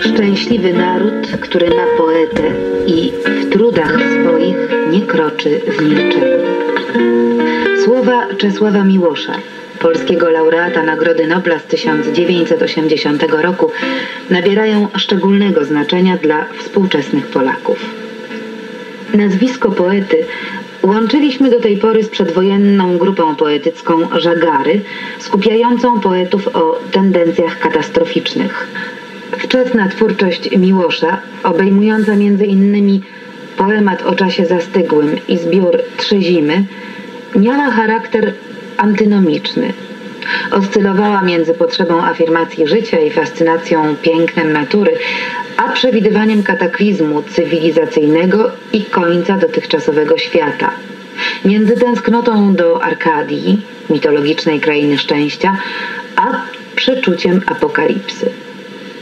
Szczęśliwy naród, który ma poetę i w trudach swoich nie kroczy w milczeniu. Słowa Czesława Miłosza, polskiego laureata Nagrody Nobla z 1980 roku, nabierają szczególnego znaczenia dla współczesnych Polaków. Nazwisko poety łączyliśmy do tej pory z przedwojenną grupą poetycką Żagary, skupiającą poetów o tendencjach katastroficznych. Wczesna twórczość Miłosza, obejmująca m.in. poemat o czasie zastygłym i zbiór Trzy zimy, miała charakter antynomiczny. Oscylowała między potrzebą afirmacji życia i fascynacją pięknem natury, a przewidywaniem kataklizmu cywilizacyjnego i końca dotychczasowego świata. Między tęsknotą do Arkadii, mitologicznej krainy szczęścia, a przeczuciem apokalipsy.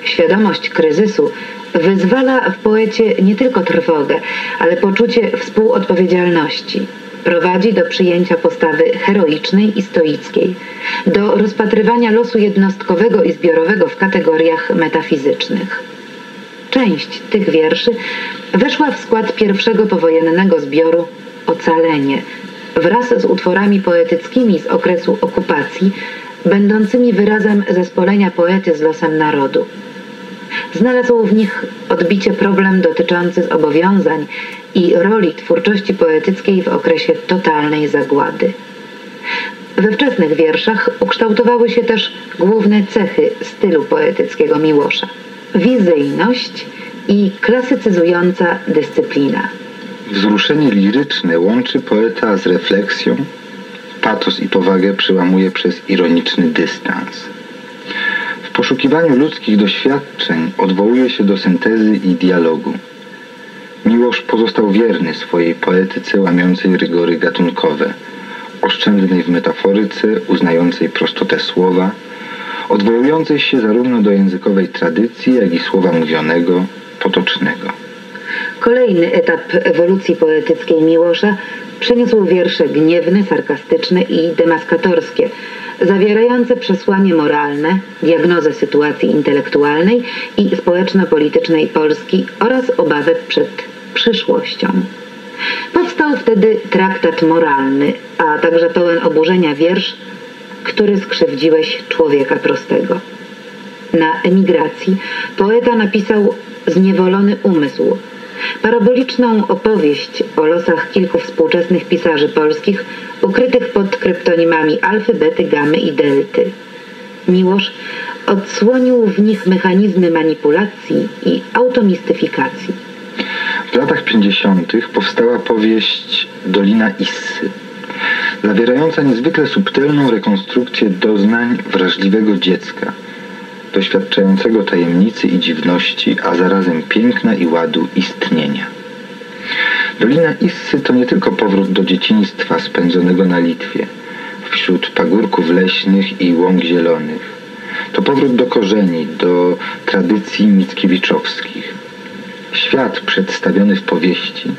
Świadomość kryzysu wyzwala w poecie nie tylko trwogę, ale poczucie współodpowiedzialności. Prowadzi do przyjęcia postawy heroicznej i stoickiej, do rozpatrywania losu jednostkowego i zbiorowego w kategoriach metafizycznych. Część tych wierszy weszła w skład pierwszego powojennego zbioru Ocalenie wraz z utworami poetyckimi z okresu okupacji, będącymi wyrazem zespolenia poety z losem narodu. Znalazł w nich odbicie problem dotyczący zobowiązań i roli twórczości poetyckiej w okresie totalnej zagłady. We wczesnych wierszach ukształtowały się też główne cechy stylu poetyckiego Miłosza. Wizyjność i klasycyzująca dyscyplina. Wzruszenie liryczne łączy poeta z refleksją, patos i powagę przyłamuje przez ironiczny dystans. W poszukiwaniu ludzkich doświadczeń odwołuje się do syntezy i dialogu. Miłosz pozostał wierny swojej poetyce łamiącej rygory gatunkowe, oszczędnej w metaforyce, uznającej prostotę słowa, odwołującej się zarówno do językowej tradycji, jak i słowa mówionego, potocznego. Kolejny etap ewolucji poetyckiej Miłosza przyniósł wiersze gniewne, sarkastyczne i demaskatorskie, zawierające przesłanie moralne, diagnozę sytuacji intelektualnej i społeczno-politycznej Polski oraz obawę przed przyszłością. Powstał wtedy traktat moralny, a także pełen oburzenia wiersz który skrzywdziłeś człowieka prostego. Na emigracji poeta napisał Zniewolony umysł, paraboliczną opowieść o losach kilku współczesnych pisarzy polskich ukrytych pod kryptonimami alfy, bety, gamy i delty. Miłosz odsłonił w nich mechanizmy manipulacji i automistyfikacji. W latach 50. powstała powieść Dolina Issy, zawierająca niezwykle subtelną rekonstrukcję doznań wrażliwego dziecka, doświadczającego tajemnicy i dziwności, a zarazem piękna i ładu istnienia. Dolina Issy to nie tylko powrót do dzieciństwa spędzonego na Litwie, wśród pagórków leśnych i łąk zielonych. To powrót do korzeni, do tradycji mickiewiczowskich. Świat przedstawiony w powieści,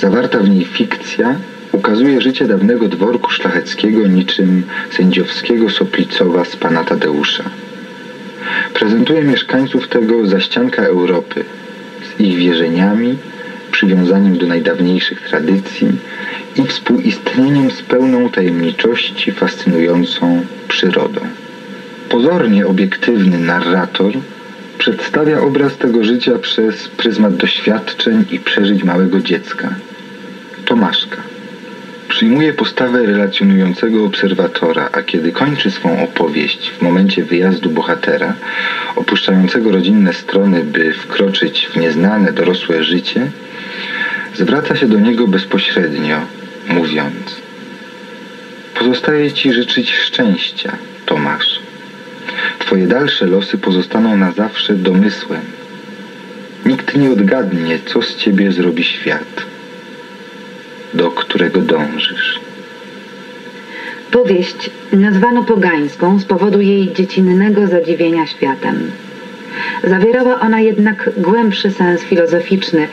zawarta w niej fikcja ukazuje życie dawnego dworku szlacheckiego niczym sędziowskiego Soplicowa z pana Tadeusza. Prezentuje mieszkańców tego zaścianka Europy z ich wierzeniami, przywiązaniem do najdawniejszych tradycji i współistnieniem z pełną tajemniczości fascynującą przyrodą. Pozornie obiektywny narrator przedstawia obraz tego życia przez pryzmat doświadczeń i przeżyć małego dziecka. Tomaszka. Przyjmuje postawę relacjonującego obserwatora, a kiedy kończy swą opowieść w momencie wyjazdu bohatera, opuszczającego rodzinne strony, by wkroczyć w nieznane dorosłe życie, zwraca się do niego bezpośrednio, mówiąc Pozostaje Ci życzyć szczęścia, Tomasz. Twoje dalsze losy pozostaną na zawsze domysłem. Nikt nie odgadnie, co z Ciebie zrobi świat do którego dążysz. Powieść nazwano pogańską z powodu jej dziecinnego zadziwienia światem. Zawierała ona jednak głębszy sens filozoficzny,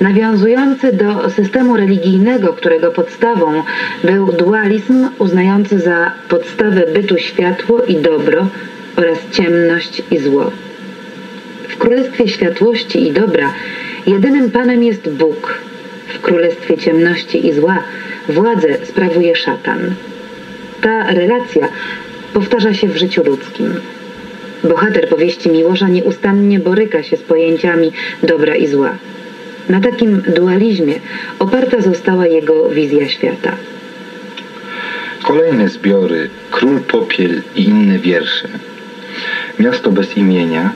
nawiązujący do systemu religijnego, którego podstawą był dualizm uznający za podstawę bytu światło i dobro oraz ciemność i zło. W królestwie światłości i dobra jedynym Panem jest Bóg. W królestwie ciemności i zła władzę sprawuje szatan. Ta relacja powtarza się w życiu ludzkim. Bohater powieści Miłosza nieustannie boryka się z pojęciami dobra i zła. Na takim dualizmie oparta została jego wizja świata. Kolejne zbiory Król Popiel i inne wiersze. Miasto bez imienia,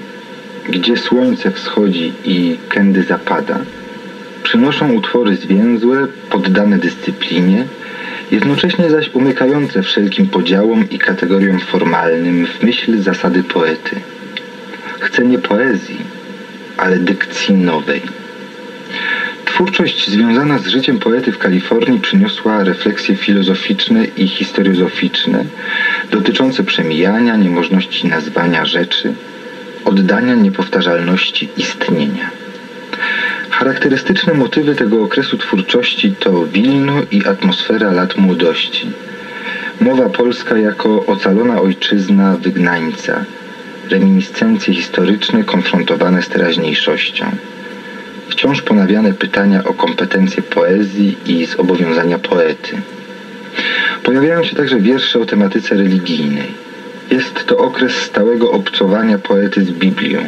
gdzie słońce wschodzi i kędy zapada, przynoszą utwory zwięzłe, poddane dyscyplinie, jednocześnie zaś umykające wszelkim podziałom i kategoriom formalnym w myśl zasady poety. Chce nie poezji, ale dykcji nowej. Twórczość związana z życiem poety w Kalifornii przyniosła refleksje filozoficzne i historiozoficzne dotyczące przemijania, niemożności nazwania rzeczy, oddania niepowtarzalności istnienia. Charakterystyczne motywy tego okresu twórczości to Wilno i atmosfera lat młodości. Mowa polska jako ocalona ojczyzna wygnańca, reminiscencje historyczne konfrontowane z teraźniejszością. Wciąż ponawiane pytania o kompetencje poezji i zobowiązania poety. Pojawiają się także wiersze o tematyce religijnej. Jest to okres stałego obcowania poety z Biblią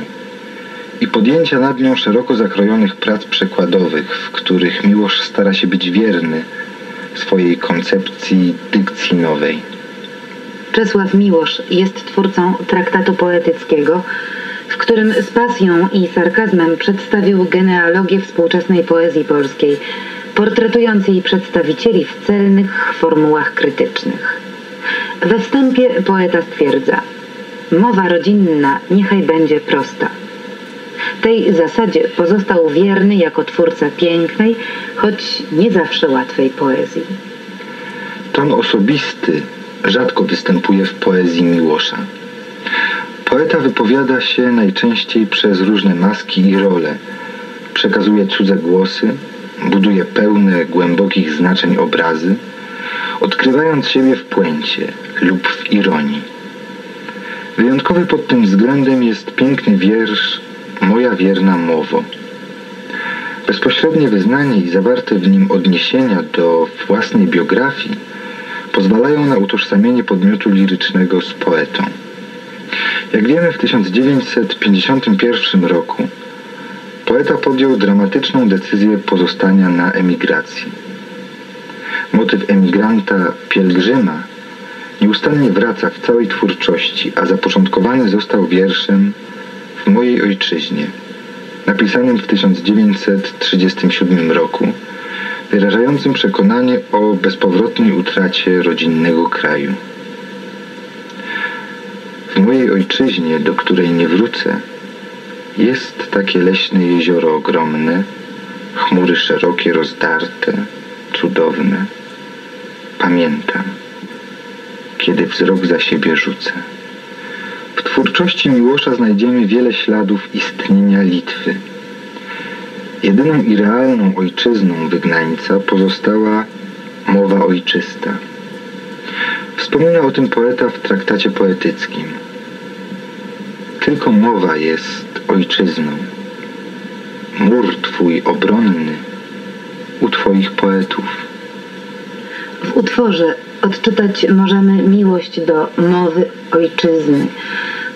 i podjęcia nad nią szeroko zakrojonych prac przekładowych, w których Miłosz stara się być wierny swojej koncepcji dykcji nowej. Czesław Miłosz jest twórcą traktatu poetyckiego, w którym z pasją i sarkazmem przedstawił genealogię współczesnej poezji polskiej, portretując jej przedstawicieli w celnych formułach krytycznych. We wstępie poeta stwierdza Mowa rodzinna niechaj będzie prosta. Tej zasadzie pozostał wierny jako twórca pięknej, choć nie zawsze łatwej poezji. Ton osobisty rzadko występuje w poezji Miłosza. Poeta wypowiada się najczęściej przez różne maski i role. Przekazuje cudze głosy, buduje pełne głębokich znaczeń obrazy, odkrywając siebie w puencie lub w ironii. Wyjątkowy pod tym względem jest piękny wiersz Moja wierna mowo. Bezpośrednie wyznanie i zawarte w nim odniesienia do własnej biografii pozwalają na utożsamienie podmiotu lirycznego z poetą. Jak wiemy, w 1951 roku poeta podjął dramatyczną decyzję pozostania na emigracji. Motyw emigranta pielgrzyma nieustannie wraca w całej twórczości, a zapoczątkowany został wierszem w mojej ojczyźnie, napisanym w 1937 roku, wyrażającym przekonanie o bezpowrotnej utracie rodzinnego kraju. W mojej ojczyźnie, do której nie wrócę, jest takie leśne jezioro ogromne, chmury szerokie, rozdarte, cudowne. Pamiętam, kiedy wzrok za siebie rzucę. W twórczości Miłosza znajdziemy wiele śladów istnienia Litwy. Jedyną i realną ojczyzną wygnańca pozostała mowa ojczysta. Wspomina o tym poeta w traktacie poetyckim. Tylko mowa jest ojczyzną. Mur Twój obronny u Twoich poetów. W utworze odczytać możemy miłość do mowy ojczyzny,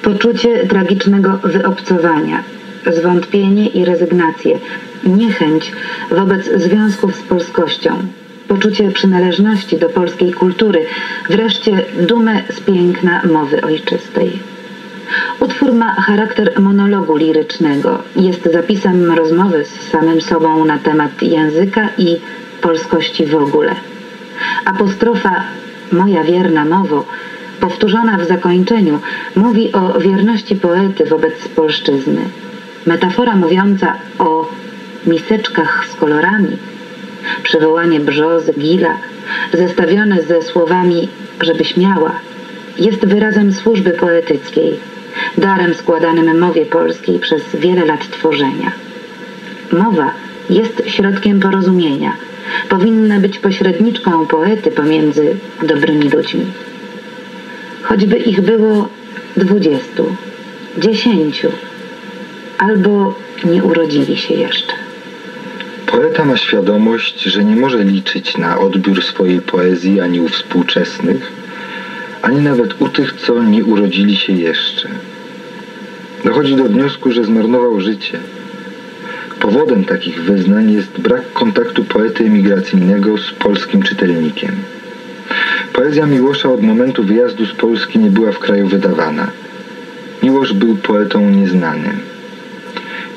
poczucie tragicznego wyobcowania, zwątpienie i rezygnację, niechęć wobec związków z polskością, poczucie przynależności do polskiej kultury, wreszcie dumę z piękna mowy ojczystej. Utwór ma charakter monologu lirycznego. Jest zapisem rozmowy z samym sobą na temat języka i polskości w ogóle. Apostrofa Moja wierna mowo, powtórzona w zakończeniu, mówi o wierności poety wobec polszczyzny. Metafora mówiąca o miseczkach z kolorami, przywołanie brzozy, gila, zestawione ze słowami żeby śmiała, jest wyrazem służby poetyckiej, darem składanym mowie polskiej przez wiele lat tworzenia. Mowa jest środkiem porozumienia – powinna być pośredniczką poety pomiędzy dobrymi ludźmi. Choćby ich było dwudziestu, dziesięciu, albo nie urodzili się jeszcze. Poeta ma świadomość, że nie może liczyć na odbiór swojej poezji ani u współczesnych, ani nawet u tych, co nie urodzili się jeszcze. Dochodzi do wniosku, że zmarnował życie. Powodem takich wyznań jest brak kontaktu poety emigracyjnego z polskim czytelnikiem. Poezja Miłosza od momentu wyjazdu z Polski nie była w kraju wydawana. Miłosz był poetą nieznanym.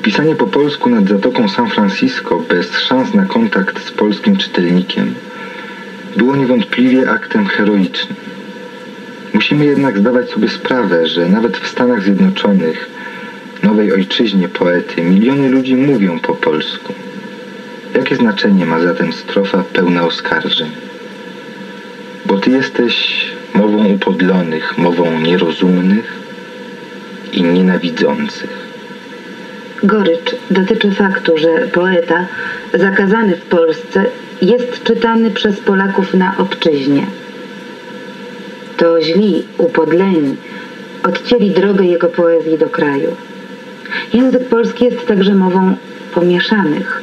Pisanie po polsku nad Zatoką San Francisco bez szans na kontakt z polskim czytelnikiem było niewątpliwie aktem heroicznym. Musimy jednak zdawać sobie sprawę, że nawet w Stanach Zjednoczonych, nowej ojczyźnie poety, miliony ludzi mówią po polsku. Jakie znaczenie ma zatem strofa pełna oskarżeń? Bo ty jesteś mową upodlonych, mową nierozumnych i nienawidzących. Gorycz dotyczy faktu, że poeta zakazany w Polsce jest czytany przez Polaków na obczyźnie. To źli, upodleni, odcięli drogę jego poezji do kraju. Język polski jest także mową pomieszanych.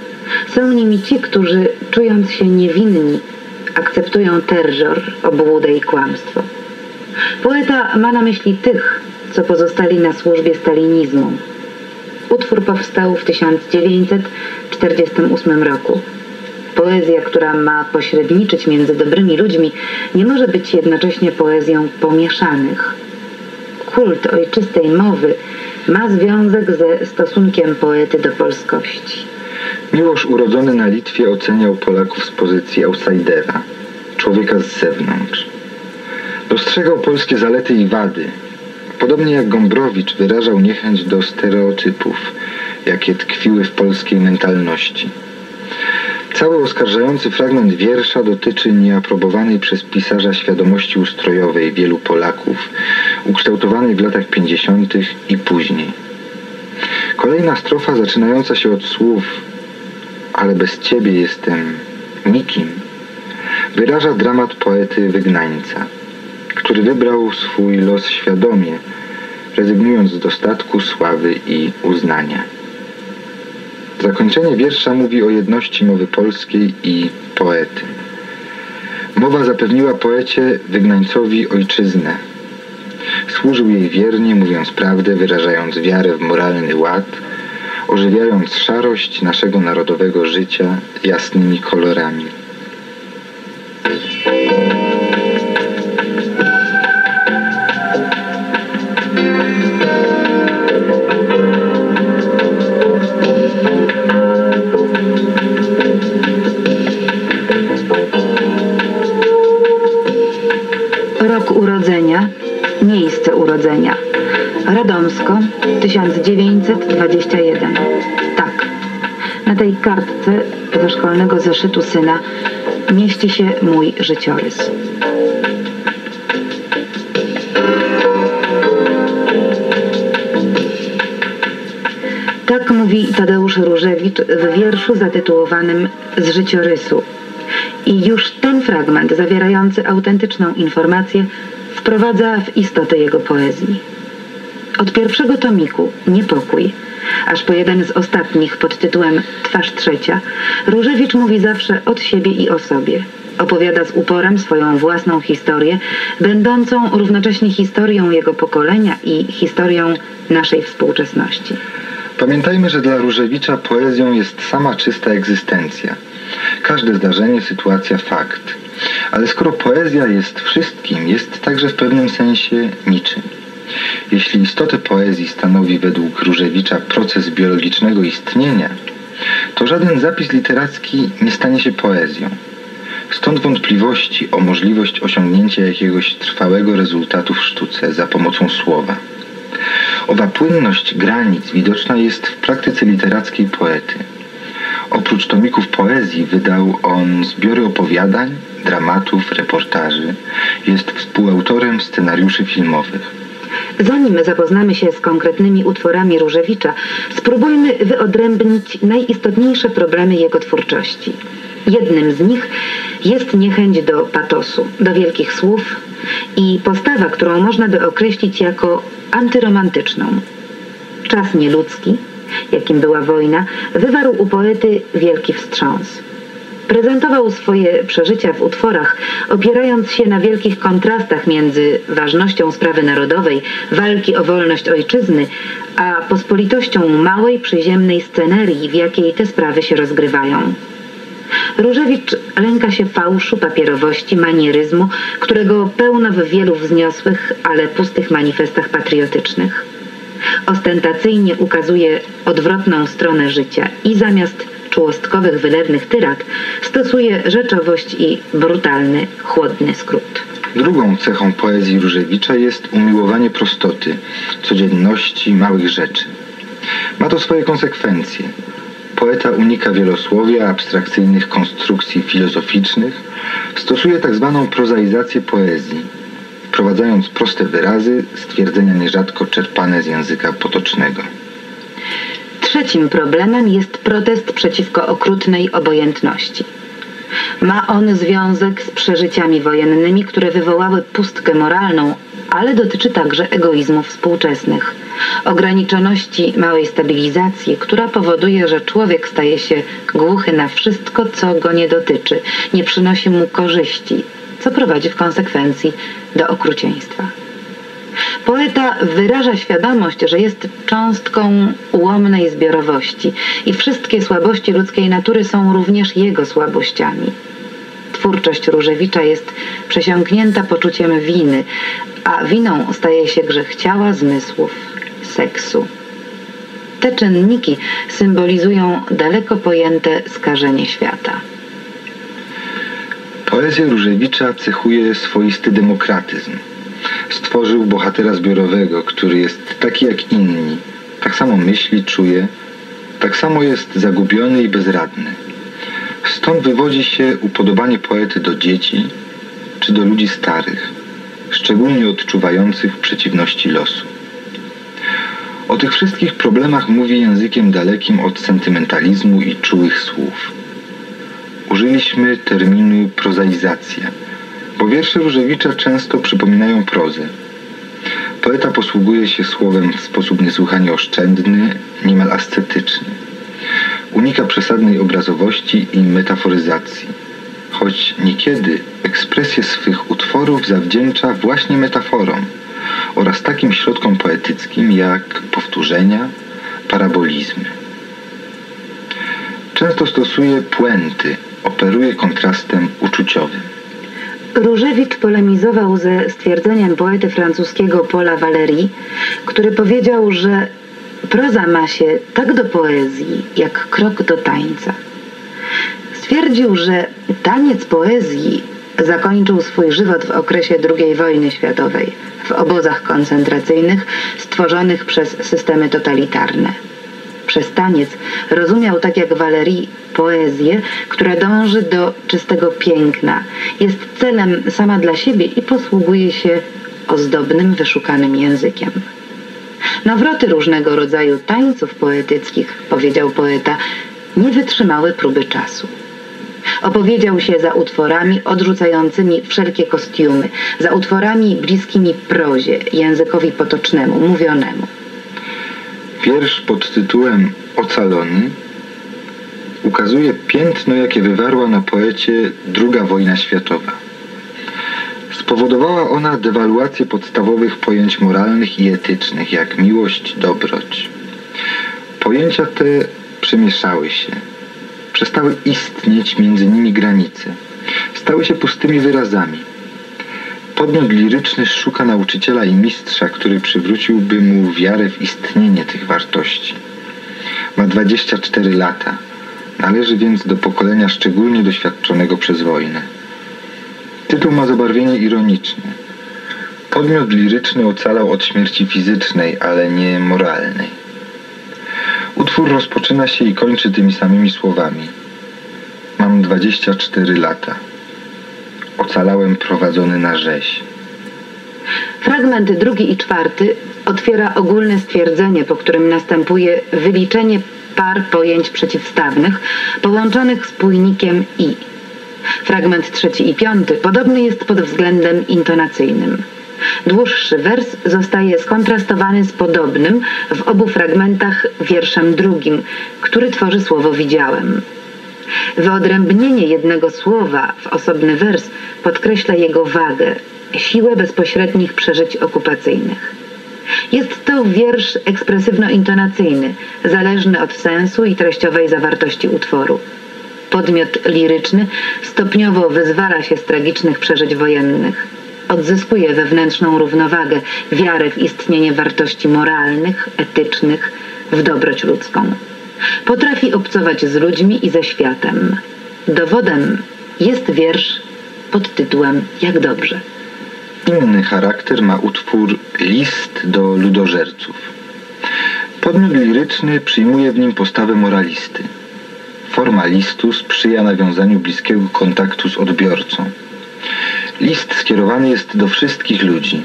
Są nimi ci, którzy, czując się niewinni, akceptują terror, obłudę i kłamstwo. Poeta ma na myśli tych, co pozostali na służbie stalinizmu. Utwór powstał w 1948 roku. Poezja, która ma pośredniczyć między dobrymi ludźmi, nie może być jednocześnie poezją pomieszanych. Kult ojczystej mowy ma związek ze stosunkiem poety do polskości. Miłosz urodzony na Litwie oceniał Polaków z pozycji outsidera, człowieka z zewnątrz. Dostrzegał polskie zalety i wady. Podobnie jak Gombrowicz wyrażał niechęć do stereotypów, jakie tkwiły w polskiej mentalności. Cały oskarżający fragment wiersza dotyczy nieaprobowanej przez pisarza świadomości ustrojowej wielu Polaków, ukształtowanej w latach 50. i później. Kolejna strofa zaczynająca się od słów ale bez ciebie jestem nikim, wyraża dramat poety wygnańca, który wybrał swój los świadomie, rezygnując z dostatku, sławy i uznania. Zakończenie wiersza mówi o jedności mowy polskiej i poety. Mowa zapewniła poecie wygnańcowi ojczyznę. Służył jej wiernie, mówiąc prawdę, wyrażając wiarę w moralny ład, ożywiając szarość naszego narodowego życia jasnymi kolorami. Radomsko, 1921. Tak, na tej kartce ze szkolnego zeszytu syna mieści się mój życiorys. Tak mówi Tadeusz Różewicz w wierszu zatytułowanym Z życiorysu. I już ten fragment, zawierający autentyczną informację, wprowadza w istotę jego poezji. Od pierwszego tomiku Niepokój, aż po jeden z ostatnich pod tytułem Twarz trzecia, Różewicz mówi zawsze od siebie i o sobie. Opowiada z uporem swoją własną historię, będącą równocześnie historią jego pokolenia i historią naszej współczesności. Pamiętajmy, że dla Różewicza poezją jest sama czysta egzystencja. Każde zdarzenie, sytuacja, fakt. Ale skoro poezja jest wszystkim, jest także w pewnym sensie niczym. Jeśli istotę poezji stanowi według Różewicza proces biologicznego istnienia, to żaden zapis literacki nie stanie się poezją. Stąd wątpliwości o możliwość osiągnięcia jakiegoś trwałego rezultatu w sztuce za pomocą słowa. Owa płynność granic widoczna jest w praktyce literackiej poety. Oprócz tomików poezji wydał on zbiory opowiadań, dramatów, reportaży. Jest współautorem scenariuszy filmowych. Zanim zapoznamy się z konkretnymi utworami Różewicza, spróbujmy wyodrębnić najistotniejsze problemy jego twórczości. Jednym z nich jest niechęć do patosu, do wielkich słów, i postawa, którą można by określić jako antyromantyczną. Czas nieludzki, jakim była wojna, wywarł u poety wielki wstrząs. Prezentował swoje przeżycia w utworach, opierając się na wielkich kontrastach między ważnością sprawy narodowej, walki o wolność ojczyzny, a pospolitością małej, przyziemnej scenerii, w jakiej te sprawy się rozgrywają. Różewicz lęka się fałszu, papierowości, manieryzmu, którego pełno w wielu wzniosłych, ale pustych manifestach patriotycznych. Ostentacyjnie ukazuje odwrotną stronę życia i zamiast czułostkowych, wylewnych tyrad stosuje rzeczowość i brutalny, chłodny skrót. Drugą cechą poezji Różewicza jest umiłowanie prostoty, codzienności, małych rzeczy. Ma to swoje konsekwencje. Poeta unika wielosłowia, abstrakcyjnych konstrukcji filozoficznych, stosuje tzw. Tak prozaizację poezji, wprowadzając proste wyrazy, stwierdzenia nierzadko czerpane z języka potocznego. Trzecim problemem jest protest przeciwko okrutnej obojętności. Ma on związek z przeżyciami wojennymi, które wywołały pustkę moralną, ale dotyczy także egoizmów współczesnych, ograniczoności małej stabilizacji, która powoduje, że człowiek staje się głuchy na wszystko, co go nie dotyczy, nie przynosi mu korzyści, co prowadzi w konsekwencji do okrucieństwa. Poeta wyraża świadomość, że jest cząstką ułomnej zbiorowości i wszystkie słabości ludzkiej natury są również jego słabościami. Twórczość Różewicza jest przesiąknięta poczuciem winy, a winą staje się grzech ciała, zmysłów, seksu. Te czynniki symbolizują daleko pojęte skażenie świata. Poezję Różewicza cechuje swoisty demokratyzm. Stworzył bohatera zbiorowego, który jest taki jak inni. Tak samo myśli, czuje, tak samo jest zagubiony i bezradny. Stąd wywodzi się upodobanie poety do dzieci czy do ludzi starych, szczególnie odczuwających przeciwności losu. O tych wszystkich problemach mówi językiem dalekim od sentymentalizmu i czułych słów. Użyliśmy terminu prozaizacja, bo wiersze Różewicza często przypominają prozę. Poeta posługuje się słowem w sposób niesłychanie oszczędny, niemal ascetyczny. Unika przesadnej obrazowości i metaforyzacji, choć niekiedy ekspresję swych utworów zawdzięcza właśnie metaforom oraz takim środkom poetyckim jak powtórzenia, parabolizmy. Często stosuje puenty, operuje kontrastem uczuciowym. Różewicz polemizował ze stwierdzeniem poety francuskiego Paula Valéry, który powiedział, że proza ma się tak do poezji, jak krok do tańca. Stwierdził, że taniec poezji zakończył swój żywot w okresie II wojny światowej, w obozach koncentracyjnych stworzonych przez systemy totalitarne. Przez taniec rozumiał tak jak Valerii poezję, która dąży do czystego piękna, jest celem sama dla siebie i posługuje się ozdobnym, wyszukanym językiem. Nawroty różnego rodzaju tańców poetyckich, powiedział poeta, nie wytrzymały próby czasu. Opowiedział się za utworami odrzucającymi wszelkie kostiumy, za utworami bliskimi prozie, językowi potocznemu, mówionemu. Wiersz pod tytułem Ocalony ukazuje piętno, jakie wywarła na poecie II wojna światowa. Spowodowała ona dewaluację podstawowych pojęć moralnych i etycznych, jak miłość, dobroć. Pojęcia te przemieszały się. Przestały istnieć między nimi granice. Stały się pustymi wyrazami. Podmiot liryczny szuka nauczyciela i mistrza, który przywróciłby mu wiarę w istnienie tych wartości. Ma 24 lata. Należy więc do pokolenia szczególnie doświadczonego przez wojnę. Tytuł ma zabarwienie ironiczne. Podmiot liryczny ocalał od śmierci fizycznej, ale nie moralnej. Utwór rozpoczyna się i kończy tymi samymi słowami. Mam 24 lata. Ocalałem prowadzony na rzeź. Fragment drugi i czwarty otwiera ogólne stwierdzenie, po którym następuje wyliczenie par pojęć przeciwstawnych połączonych spójnikiem i. Fragment trzeci i piąty podobny jest pod względem intonacyjnym. Dłuższy wers zostaje skontrastowany z podobnym w obu fragmentach wierszem drugim, który tworzy słowo widziałem. Wyodrębnienie jednego słowa w osobny wers podkreśla jego wagę, siłę bezpośrednich przeżyć okupacyjnych. Jest to wiersz ekspresywno-intonacyjny, zależny od sensu i treściowej zawartości utworu. Podmiot liryczny stopniowo wyzwala się z tragicznych przeżyć wojennych. Odzyskuje wewnętrzną równowagę, wiarę w istnienie wartości moralnych, etycznych, w dobroć ludzką. Potrafi obcować z ludźmi i ze światem. Dowodem jest wiersz pod tytułem Jak dobrze. Inny charakter ma utwór List do ludożerców. Podmiot liryczny przyjmuje w nim postawę moralisty. Forma listu sprzyja nawiązaniu bliskiego kontaktu z odbiorcą. List skierowany jest do wszystkich ludzi.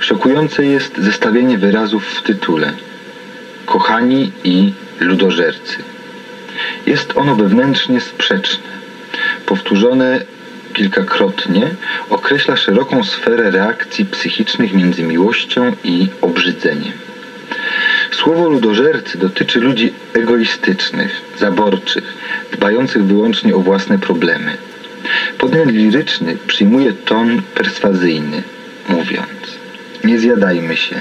Szokujące jest zestawienie wyrazów w tytule. Kochani i ludożercy. Jest ono wewnętrznie sprzeczne. Powtórzone kilkakrotnie określa szeroką sferę reakcji psychicznych między miłością i obrzydzeniem. Słowo ludożercy dotyczy ludzi egoistycznych, zaborczych, dbających wyłącznie o własne problemy. Podmiot liryczny przyjmuje ton perswazyjny, mówiąc nie zjadajmy się,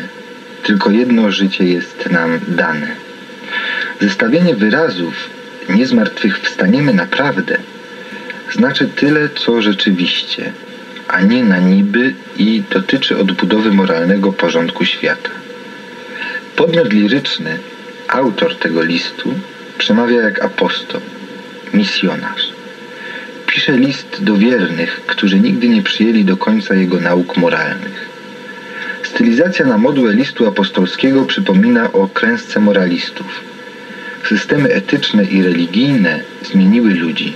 tylko jedno życie jest nam dane. Zestawienie wyrazów nie zmartwychwstaniemy naprawdę znaczy tyle, co rzeczywiście, a nie na niby i dotyczy odbudowy moralnego porządku świata. Podmiot liryczny, autor tego listu, przemawia jak apostoł, misjonarz. Pisze list do wiernych, którzy nigdy nie przyjęli do końca jego nauk moralnych. Stylizacja na modłę listu apostolskiego przypomina o kręsce moralistów. Systemy etyczne i religijne zmieniły ludzi,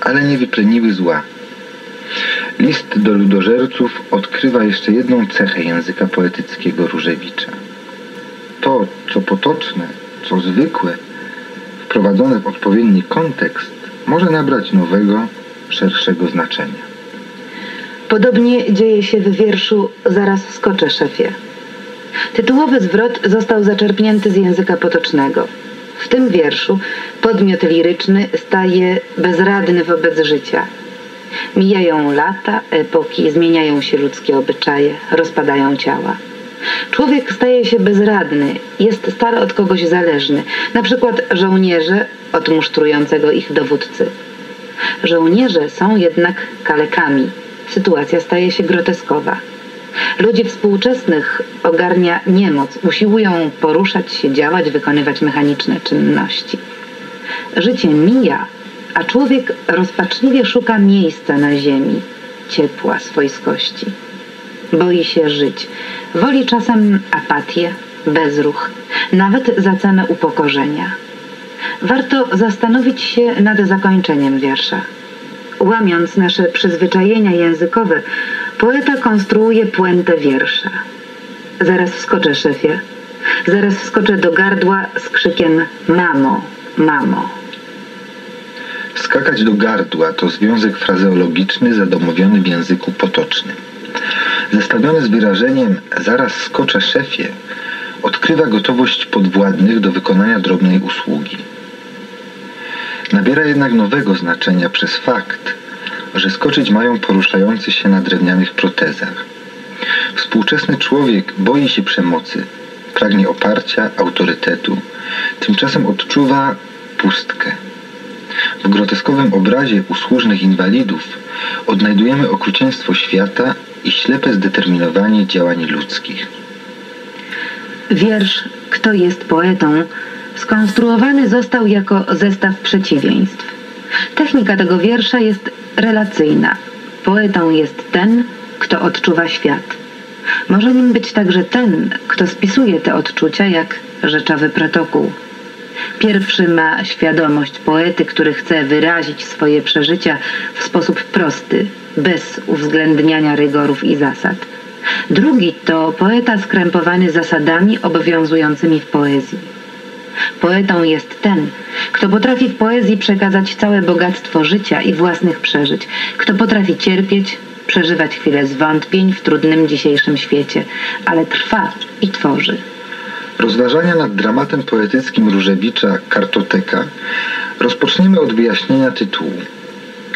ale nie wypleniły zła. List do ludożerców odkrywa jeszcze jedną cechę języka poetyckiego Różewicza. To, co potoczne, co zwykłe, wprowadzone w odpowiedni kontekst, może nabrać nowego, szerszego znaczenia. Podobnie dzieje się w wierszu Zaraz skoczę, szefie. Tytułowy zwrot został zaczerpnięty z języka potocznego. W tym wierszu podmiot liryczny staje bezradny wobec życia. Mijają lata, epoki, zmieniają się ludzkie obyczaje, rozpadają ciała. Człowiek staje się bezradny, jest stale od kogoś zależny, na przykład żołnierze od musztrującego ich dowódcy. Żołnierze są jednak kalekami. Sytuacja staje się groteskowa. Ludzi współczesnych ogarnia niemoc, usiłują poruszać się, działać, wykonywać mechaniczne czynności. Życie mija, a człowiek rozpaczliwie szuka miejsca na ziemi, ciepła, swojskości. Boi się żyć, woli czasem apatię, bezruch, nawet za cenę upokorzenia. Warto zastanowić się nad zakończeniem wiersza. Łamiąc nasze przyzwyczajenia językowe, poeta konstruuje puentę wiersza. Zaraz wskoczę, szefie. Zaraz wskoczę do gardła z krzykiem mamo, mamo. Skakać do gardła to związek frazeologiczny zadomowiony w języku potocznym. Zestawiony z wyrażeniem zaraz skoczę szefie, odkrywa gotowość podwładnych do wykonania drobnej usługi. Nabiera jednak nowego znaczenia przez fakt, że skoczyć mają poruszający się na drewnianych protezach. Współczesny człowiek boi się przemocy, pragnie oparcia, autorytetu, tymczasem odczuwa pustkę. W groteskowym obrazie usłużnych inwalidów odnajdujemy okrucieństwo świata i ślepe zdeterminowanie działań ludzkich. Wiersz Kto jest poetą skonstruowany został jako zestaw przeciwieństw. Technika tego wiersza jest relacyjna. Poetą jest ten, kto odczuwa świat. Może nim być także ten, kto spisuje te odczucia jak rzeczowy protokół. Pierwszy ma świadomość poety, który chce wyrazić swoje przeżycia w sposób prosty, bez uwzględniania rygorów i zasad. Drugi to poeta skrępowany zasadami obowiązującymi w poezji. Poetą jest ten, kto potrafi w poezji przekazać całe bogactwo życia i własnych przeżyć, kto potrafi cierpieć, przeżywać chwilę zwątpień w trudnym dzisiejszym świecie, ale trwa i tworzy. Rozważania nad dramatem poetyckim Różewicza Kartoteka rozpoczniemy od wyjaśnienia tytułu.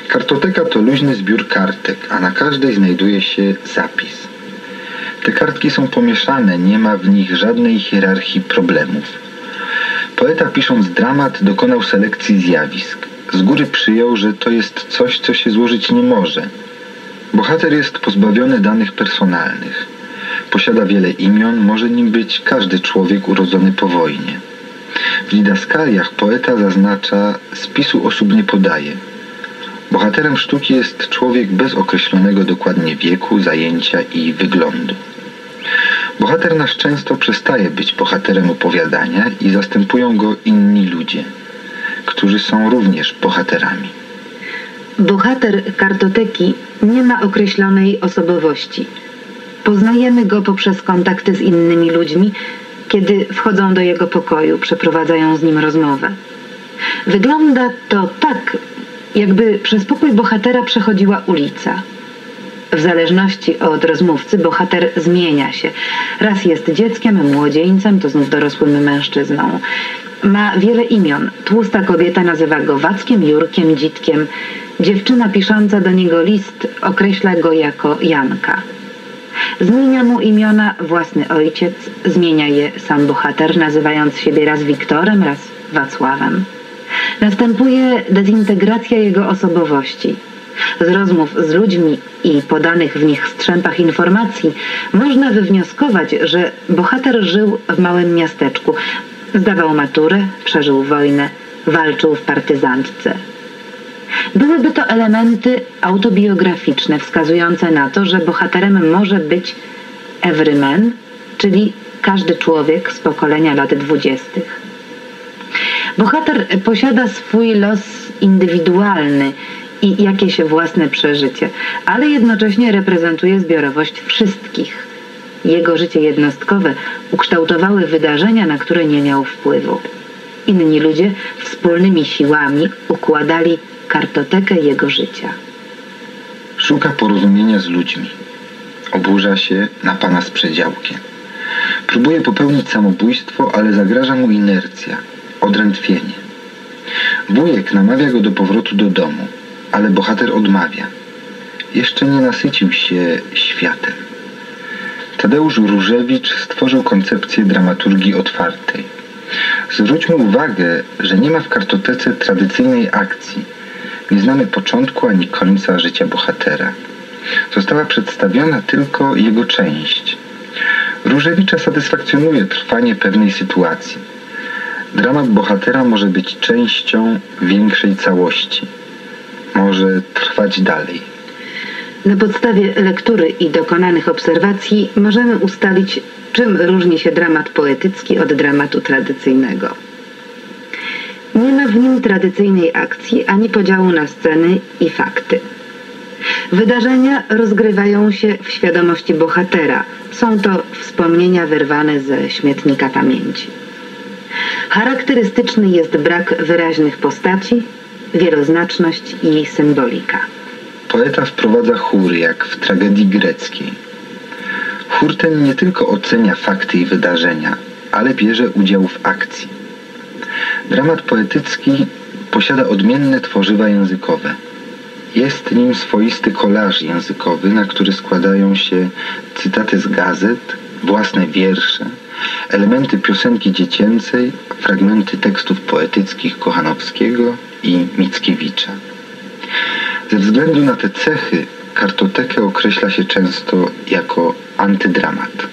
Kartoteka to luźny zbiór kartek, a na każdej znajduje się zapis. Te kartki są pomieszane, nie ma w nich żadnej hierarchii problemów. Poeta pisząc dramat dokonał selekcji zjawisk. Z góry przyjął, że to jest coś, co się złożyć nie może. Bohater jest pozbawiony danych personalnych. Posiada wiele imion, może nim być każdy człowiek urodzony po wojnie. W didaskaliach poeta zaznacza, spisu osób nie podaje. Bohaterem sztuki jest człowiek bez określonego dokładnie wieku, zajęcia i wyglądu. Bohater nasz często przestaje być bohaterem opowiadania i zastępują go inni ludzie, którzy są również bohaterami. Bohater kartoteki nie ma określonej osobowości. Poznajemy go poprzez kontakty z innymi ludźmi, kiedy wchodzą do jego pokoju, przeprowadzają z nim rozmowę. Wygląda to tak, jakby przez pokój bohatera przechodziła ulica. W zależności od rozmówcy bohater zmienia się. Raz jest dzieckiem, młodzieńcem, to znów dorosłym mężczyzną. Ma wiele imion. Tłusta kobieta nazywa go Wackiem, Jurkiem, Dzitkiem. Dziewczyna pisząca do niego list określa go jako Janka. Zmienia mu imiona własny ojciec, zmienia je sam bohater, nazywając siebie raz Wiktorem, raz Wacławem. Następuje dezintegracja jego osobowości. Z rozmów z ludźmi i podanych w nich strzępach informacji można wywnioskować, że bohater żył w małym miasteczku. Zdawał maturę, przeżył wojnę, walczył w partyzantce. Byłyby to elementy autobiograficzne wskazujące na to, że bohaterem może być everyman, czyli każdy człowiek z pokolenia lat dwudziestych. Bohater posiada swój los indywidualny i jakieś własne przeżycie, ale jednocześnie reprezentuje zbiorowość wszystkich. Jego życie jednostkowe ukształtowały wydarzenia, na które nie miał wpływu. Inni ludzie wspólnymi siłami układali kartotekę jego życia. Szuka porozumienia z ludźmi. Oburza się na pana z przedziałkiem. Próbuje popełnić samobójstwo, ale zagraża mu inercja, odrętwienie. Wujek namawia go do powrotu do domu, ale bohater odmawia. Jeszcze nie nasycił się światem. Tadeusz Różewicz stworzył koncepcję dramaturgii otwartej. Zwróćmy uwagę, że nie ma w kartotece tradycyjnej akcji. Nie znamy początku ani końca życia bohatera. Została przedstawiona tylko jego część. Różewicza satysfakcjonuje trwanie pewnej sytuacji. Dramat bohatera może być częścią większej całości. Może trwać dalej. Na podstawie lektury i dokonanych obserwacji możemy ustalić, czym różni się dramat poetycki od dramatu tradycyjnego. Nie ma w nim tradycyjnej akcji ani podziału na sceny i fakty. Wydarzenia rozgrywają się w świadomości bohatera. Są to wspomnienia wyrwane ze śmietnika pamięci. Charakterystyczny jest brak wyraźnych postaci, wieloznaczność i symbolika. Poeta wprowadza chóry, jak w tragedii greckiej. Chór ten nie tylko ocenia fakty i wydarzenia, ale bierze udział w akcji. Dramat poetycki posiada odmienne tworzywa językowe. Jest nim swoisty kolaż językowy, na który składają się cytaty z gazet, własne wiersze, elementy piosenki dziecięcej, fragmenty tekstów poetyckich Kochanowskiego i Mickiewicza. Ze względu na te cechy kartotekę określa się często jako antydramat.